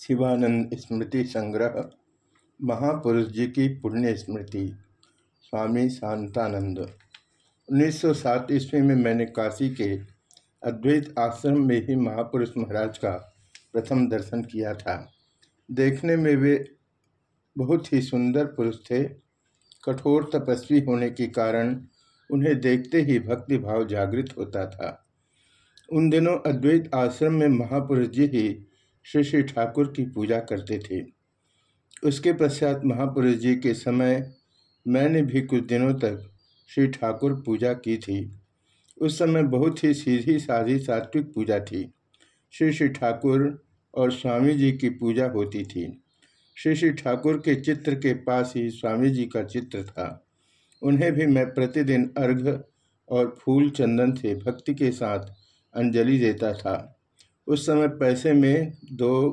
शिवानंद स्मृति संग्रह, महापुरुष जी की पुण्य स्मृति, स्वामी शांतानंद। 1907 ईस्वी में मैंने काशी के अद्वैत आश्रम में ही महापुरुष महाराज का प्रथम दर्शन किया था। देखने में वे बहुत ही सुंदर पुरुष थे। कठोर तपस्वी होने के कारण उन्हें देखते ही भक्ति भाव जागृत होता था। उन दिनों अद्वैत आश्रम में महापुरुष जी ही श्री श्री ठाकुर की पूजा करते थे। उसके पश्चात महापुरुष जी के समय मैंने भी कुछ दिनों तक श्री ठाकुर पूजा की थी। उस समय बहुत ही सीधी साधी सात्विक पूजा थी। श्री श्री ठाकुर और स्वामी जी की पूजा होती थी। श्री श्री ठाकुर के चित्र के पास ही स्वामी जी का चित्र था। उन्हें भी मैं प्रतिदिन अर्घ और फूल चंदन से भक्ति के साथ अंजलि देता था। उस समय पैसे में दो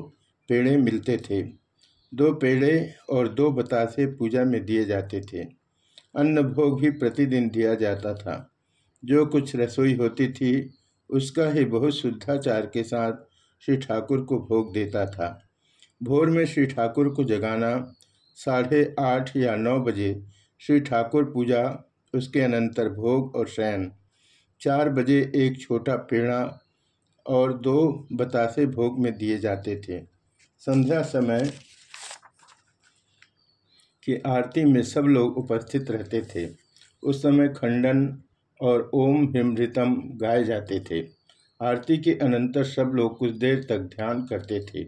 पेड़े मिलते थे। दो पेड़े और दो बतासे पूजा में दिए जाते थे। अन्न भोग भी प्रतिदिन दिया जाता था। जो कुछ रसोई होती थी, उसका ही बहुत शुद्धाचार के साथ श्री ठाकुर को भोग देता था। भोर में श्री ठाकुर को जगाना साढ़े आठ या नौ बजे श्री ठाकुर पूजा, उसके अनंतर भोग और शयन। चार बजे एक छोटा पेड़ा और दो बतासे भोग में दिए जाते थे। संध्या समय की आरती में सब लोग उपस्थित रहते थे। उस समय खंडन और ओम हिमृतम गाए जाते थे। आरती के अनंतर सब लोग कुछ देर तक ध्यान करते थे।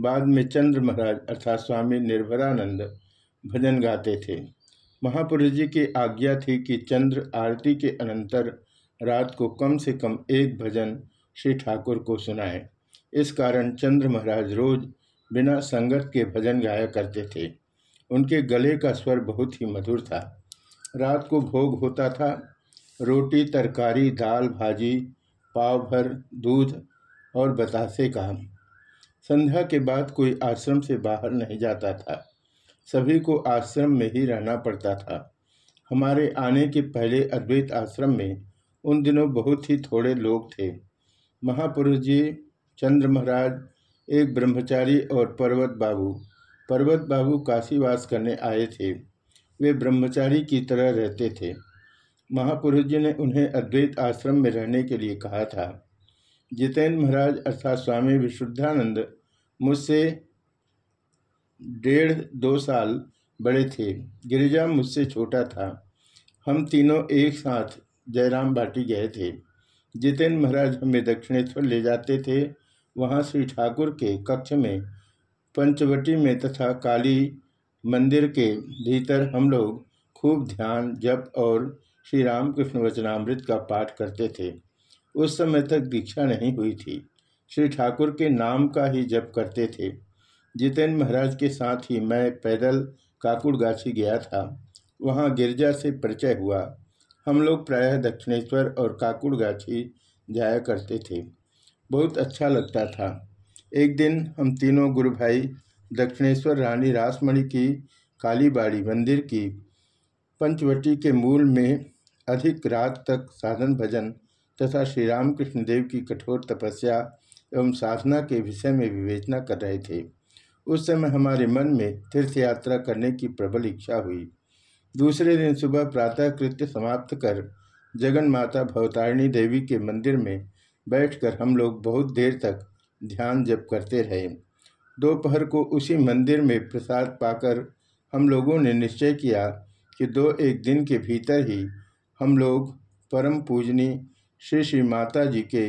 बाद में चंद्र महाराज अर्थात स्वामी निर्भरानंद भजन गाते थे। महापुरुष जी की आज्ञा थी कि चंद्र आरती के अनंतर रात को कम से कम एक भजन श्री ठाकुर को सुनाए। इस कारण चंद्र महाराज रोज बिना संगत के भजन गाया करते थे। उनके गले का स्वर बहुत ही मधुर था। रात को भोग होता था। रोटी, तरकारी, दाल, भाजी, पाव भर, दूध और बतासे का। संध्या के बाद कोई आश्रम से बाहर नहीं जाता था। सभी को आश्रम में ही रहना पड़ता था। हमारे आने के पहले अद्वैत आश्रम में उन दिनों बहुत ही थोड़े लोग थे। महापुरुष जी चंद्र महाराज, एक ब्रह्मचारी और पर्वत बाबू। पर्वत बाबू काशीवास करने आए थे। वे ब्रह्मचारी की तरह रहते थे। महापुरुष जी ने उन्हें अद्वैत आश्रम में रहने के लिए कहा था। जितेंद्र महाराज अर्थात स्वामी विशुद्धानंद मुझसे डेढ़ दो साल बड़े थे। गिरिजा मुझसे छोटा था। हम तीनों एक साथ जयराम बाटी गए थे। जितेंद्र महाराज हमें दक्षिणेश्वर ले जाते थे, वहाँ श्री ठाकुर के कक्ष में, पंचवटी में तथा काली मंदिर के भीतर हम लोग खूब ध्यान, जप और श्री रामकृष्ण वचनामृत का पाठ करते थे। उस समय तक दीक्षा नहीं हुई थी। श्री ठाकुर के नाम का ही जप करते थे। जितेंद्र महाराज के साथ ही मैं पैदल काकुड़गाछी गया था। वहाँ गिरजा से परिचय हुआ। हम लोग प्रायः दक्षिणेश्वर और काकुड़गाछी जाया करते थे। बहुत अच्छा लगता था। एक दिन हम तीनों गुरु भाई दक्षिणेश्वर रानी रासमणि की कालीबाड़ी मंदिर की पंचवटी के मूल में अधिक रात तक साधन भजन तथा श्री रामकृष्ण देव की कठोर तपस्या एवं साधना के विषय में विवेचना कर रहे थे। उस समय हमारे मन में तीर्थ यात्रा करने की प्रबल इच्छा हुई। दूसरे दिन सुबह प्रातः कृत्य समाप्त कर जगन माता भवतारिणी देवी के मंदिर में बैठकर हम लोग बहुत देर तक ध्यान जप करते रहे। दोपहर को उसी मंदिर में प्रसाद पाकर हम लोगों ने निश्चय किया कि दो एक दिन के भीतर ही हम लोग परम पूजनी श्री श्री माता जी के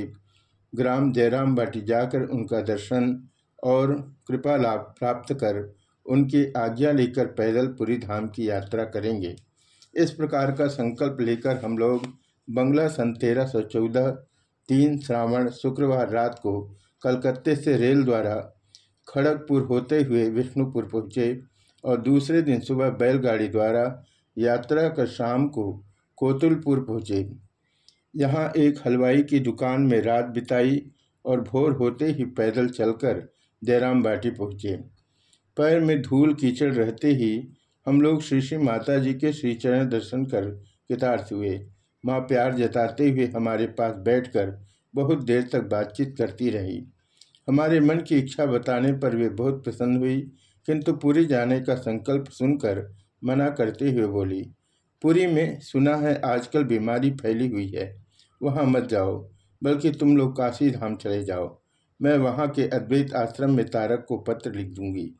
ग्राम जयराम बाटी जाकर उनका दर्शन और कृपा लाभ प्राप्त कर उनकी आज्ञा लेकर पैदल पुरी धाम की यात्रा करेंगे। इस प्रकार का संकल्प लेकर हम लोग बंगला सन तेरह सौ चौदह, तीन श्रावण शुक्रवार रात को कलकत्ते से रेल द्वारा खड़गपुर होते हुए विष्णुपुर पहुँचे और दूसरे दिन सुबह बैलगाड़ी द्वारा यात्रा कर शाम को कोतुलपुर पहुँचे। यहाँ एक हलवाई की दुकान में रात बिताई और भोर होते ही पैदल चलकर जयराम बाटी पहुँचे। पैर में धूल कीचड़ रहते ही हम लोग श्री श्री माता जी के श्री चरण दर्शन कर कृतार्थ हुए। माँ प्यार जताते हुए हमारे पास बैठकर बहुत देर तक बातचीत करती रही। हमारे मन की इच्छा बताने पर वे बहुत प्रसन्न हुई, किंतु पूरी जाने का संकल्प सुनकर मना करते हुए बोली, पूरी में सुना है आजकल बीमारी फैली हुई है। वहाँ मत जाओ, बल्कि तुम लोग काशी धाम चले जाओ। मैं वहाँ के अद्वैत आश्रम में तारक को पत्र लिख दूँगी।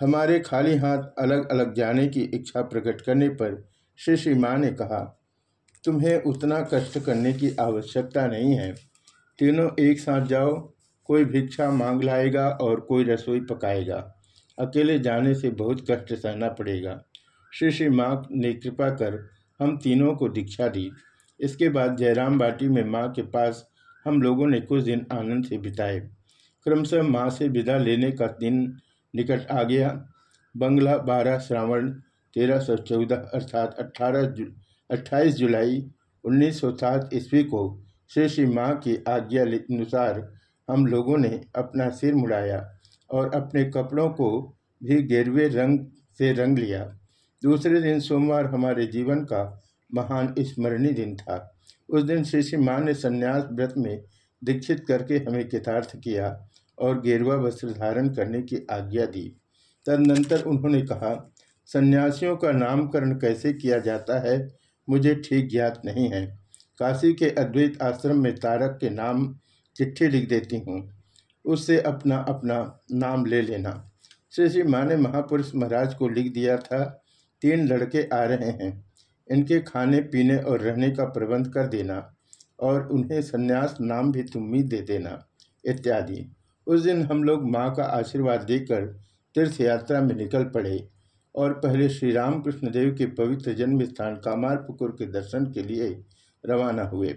हमारे खाली हाथ अलग अलग जाने की इच्छा प्रकट करने पर श्री श्री माँ ने कहा, तुम्हें उतना कष्ट करने की आवश्यकता नहीं है। तीनों एक साथ जाओ, कोई भिक्षा मांग लाएगा और कोई रसोई पकाएगा। अकेले जाने से बहुत कष्ट सहना पड़ेगा। श्री श्री माँ ने कृपा कर हम तीनों को दीक्षा दी। इसके बाद जयराम बाटी में माँ के पास हम लोगों ने कुछ दिन आनंद से बिताए। क्रमशः माँ से विदा लेने का दिन निकट आ गया। बंगला बारह श्रावण तेरह सौ चौदह अर्थात अठारह जु, अट्ठाईस जुलाई उन्नीस सौ सात ईस्वी को श्री श्री माँ की आज्ञा अनुसार हम लोगों ने अपना सिर मुड़ाया और अपने कपड़ों को भी गेरवे रंग से रंग लिया। दूसरे दिन सोमवार हमारे जीवन का महान स्मरणीय दिन था। उस दिन श्री श्री माँ ने संन्यास व्रत में दीक्षित करके हमें कृतार्थ किया। और गेरुआ वस्त्र धारण करने की आज्ञा दी। तदनंतर उन्होंने कहा, सन्यासियों का नामकरण कैसे किया जाता है, मुझे ठीक ज्ञात नहीं है। काशी के अद्वैत आश्रम में तारक के नाम चिट्ठी लिख देती हूँ। उससे अपना अपना नाम ले लेना। श्री श्री माँ ने महापुरुष महाराज को लिख दिया था, तीन लड़के आ रहे हैं। इनके खाने, पीने और रहने का प्रबंध कर देना और उन्हें संन्यास नाम भी तुम ही दे देना, इत्यादि। उस दिन हम लोग माँ का आशीर्वाद देकर तीर्थ यात्रा में निकल पड़े और पहले श्री रामकृष्ण देव के पवित्र जन्म स्थान कामारपुकुर के दर्शन के लिए रवाना हुए।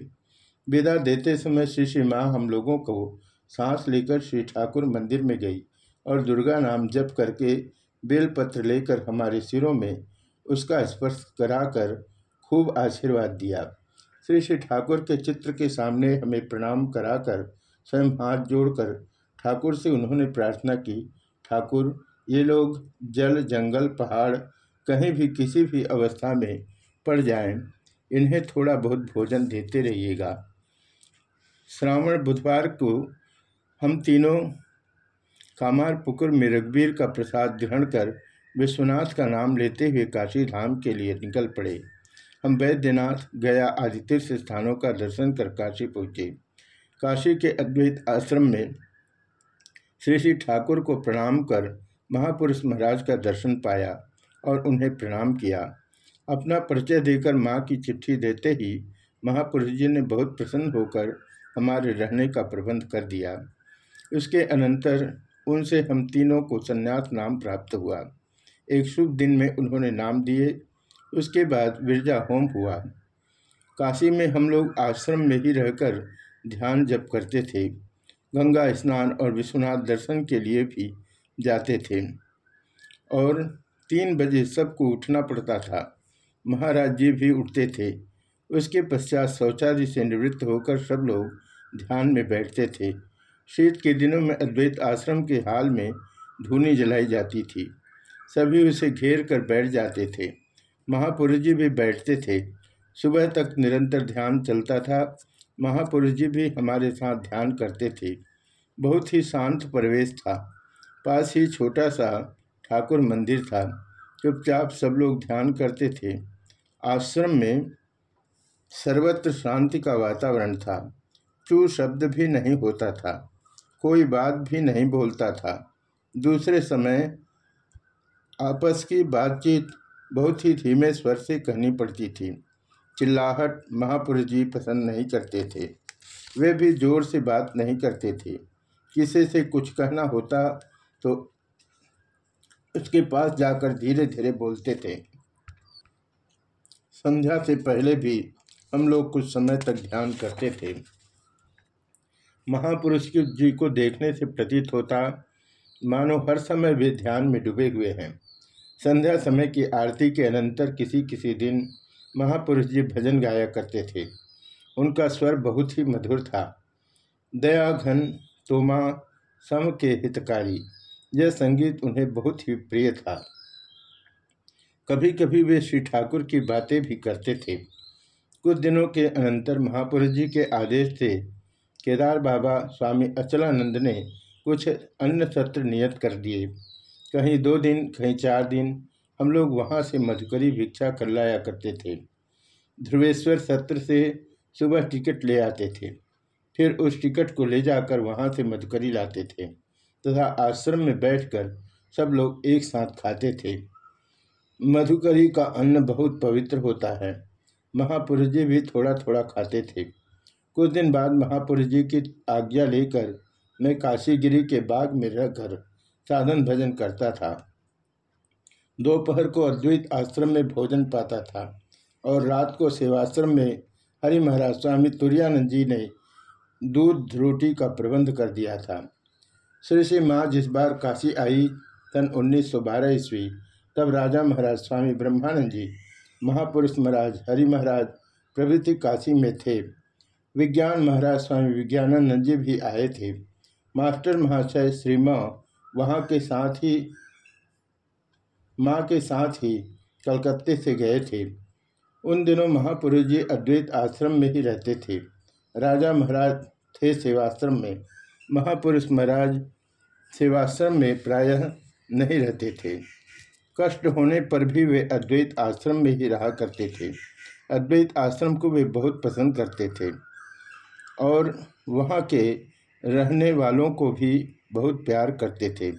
विदा देते समय श्री श्री माँ हम लोगों को सांस लेकर श्री ठाकुर मंदिर में गई और दुर्गा नाम जप करके बेलपत्र लेकर हमारे सिरों में उसका स्पर्श कराकर खूब आशीर्वाद दिया। श्री श्री ठाकुर के चित्र के सामने हमें प्रणाम कराकर स्वयं हाथ जोड़कर ठाकुर से उन्होंने प्रार्थना की ठाकुर ये लोग जल जंगल पहाड़ कहीं भी किसी भी अवस्था में पड़ जाएँ, इन्हें थोड़ा बहुत भोजन देते रहिएगा। श्रावण बुधवार को हम तीनों कामार पुकुर में रघुवीर का प्रसाद ग्रहण कर विश्वनाथ का नाम लेते हुए काशी धाम के लिए निकल पड़े। हम वैद्यनाथ गया आदि तीर्थ स्थानों का दर्शन कर काशी पहुँचे। काशी के अद्वैत आश्रम में श्री श्री ठाकुर को प्रणाम कर महापुरुष महाराज का दर्शन पाया और उन्हें प्रणाम किया। अपना परिचय देकर माँ की चिट्ठी देते ही महापुरुष जी ने बहुत प्रसन्न होकर हमारे रहने का प्रबंध कर दिया। उसके अनंतर उनसे हम तीनों को संन्यास नाम प्राप्त हुआ। एक शुभ दिन में उन्होंने नाम दिए। उसके बाद विरजा होम हुआ। काशी में हम लोग आश्रम में ही रहकर ध्यान जप करते थे। गंगा स्नान और विश्वनाथ दर्शन के लिए भी जाते थे। और तीन बजे सबको उठना पड़ता था। महाराज जी भी उठते थे। उसके पश्चात शौचालय से निवृत्त होकर सब लोग ध्यान में बैठते थे। शीत के दिनों में अद्वैत आश्रम के हाल में धूनी जलाई जाती थी। सभी उसे घेर कर बैठ जाते थे। महापुरुष जी भी बैठते थे। सुबह तक निरंतर ध्यान चलता था। महापुरुष जी भी हमारे साथ ध्यान करते थे। बहुत ही शांत परिवेश था। पास ही छोटा सा ठाकुर मंदिर था। चुपचाप सब लोग ध्यान करते थे। आश्रम में सर्वत्र शांति का वातावरण था। चू शब्द भी नहीं होता था। कोई बात भी नहीं बोलता था। दूसरे समय आपस की बातचीत बहुत ही धीमे स्वर से कहनी पड़ती थी। चिल्लाहट महापुरुष जी पसंद नहीं करते थे। वे भी ज़ोर से बात नहीं करते थे। किसी से कुछ कहना होता तो उसके पास जाकर धीरे धीरे बोलते थे। संध्या से पहले भी हम लोग कुछ समय तक ध्यान करते थे। महापुरुष जी को देखने से प्रतीत होता, मानो हर समय वे ध्यान में डूबे हुए हैं। संध्या समय की आरती के अनंतर किसी किसी दिन महापुरुष जी भजन गाया करते थे। उनका स्वर बहुत ही मधुर था। दया घन तोमा सम के हितकारी। यह संगीत उन्हें बहुत ही प्रिय था। कभी कभी वे श्री ठाकुर की बातें भी करते थे। कुछ दिनों के अनंतर महापुरुष जी के आदेश से केदार बाबा स्वामी अचलानंद ने कुछ अन्य सत्र नियत कर दिए। कहीं दो दिन, कहीं चार दिन हम लोग वहाँ से मधुकरी भिक्षा कर लाया करते थे। ध्रुवेश्वर सत्र से सुबह टिकट ले आते थे। फिर उस टिकट को ले जाकर वहाँ से मधुकरी लाते थे तथा आश्रम में बैठकर सब लोग एक साथ खाते थे। मधुकरी का अन्न बहुत पवित्र होता है। महापुरुष जी भी थोड़ा थोड़ा खाते थे। कुछ दिन बाद महापुरुष जी की आज्ञा लेकर मैं काशीगिरी के बाग में रहकर साधन भजन करता था। दोपहर को अद्वैत आश्रम में भोजन पाता था और रात को सेवाश्रम में हरि महाराज स्वामी तुरानंद जी ने दूध रोटी का प्रबंध कर दिया था। श्री श्री माँ जिस बार काशी आई सन 1912 ईस्वी, तब राजा महाराज स्वामी ब्रह्मानंद जी, महापुरुष महाराज, हरि महाराज, प्रभृति काशी में थे। विज्ञान महाराज स्वामी विज्ञानानंद जी भी आए थे। मास्टर महाशय श्री माँ वहाँ के साथ ही, माँ के साथ ही कलकत्ते से गए थे। उन दिनों महापुरुष जी अद्वैत आश्रम में ही रहते थे। राजा महाराज थे सेवाश्रम में। महापुरुष महाराज सेवाश्रम में प्रायः नहीं रहते थे। कष्ट होने पर भी वे अद्वैत आश्रम में ही रहा करते थे। अद्वैत आश्रम को वे बहुत पसंद करते थे और वहाँ के रहने वालों को भी बहुत प्यार करते थे।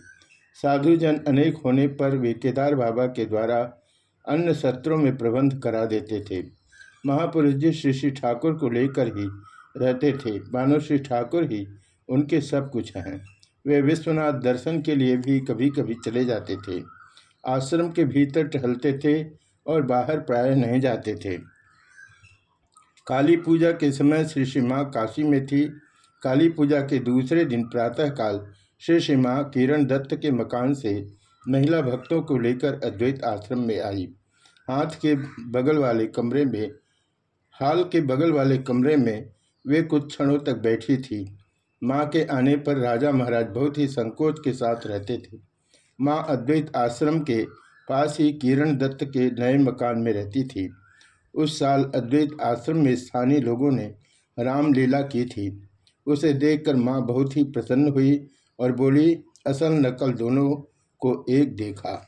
साधुजन अनेक होने पर वे केदार बाबा के द्वारा अन्य सत्रों में प्रबंध करा देते थे। महापुरुष जी श्री श्री ठाकुर को लेकर ही रहते थे। मानो श्री ठाकुर ही उनके सब कुछ हैं। वे विश्वनाथ दर्शन के लिए भी कभी कभी चले जाते थे। आश्रम के भीतर टहलते थे और बाहर प्राय नहीं जाते थे। काली पूजा के समय श्री श्री माँ काशी में थी। काली पूजा के दूसरे दिन प्रातःकाल श्री श्री माँ किरण दत्त के मकान से महिला भक्तों को लेकर अद्वैत आश्रम में आई। हाथ के बगल वाले कमरे में, हाल के बगल वाले कमरे में वे कुछ क्षणों तक बैठी थी। माँ के आने पर राजा महाराज बहुत ही संकोच के साथ रहते थे। माँ अद्वैत आश्रम के पास ही किरण दत्त के नए मकान में रहती थी। उस साल अद्वैत आश्रम में स्थानीय लोगों ने रामलीला की थी। उसे देखकर माँ बहुत ही प्रसन्न हुई और बोली, असल नकल दोनों को एक देखा।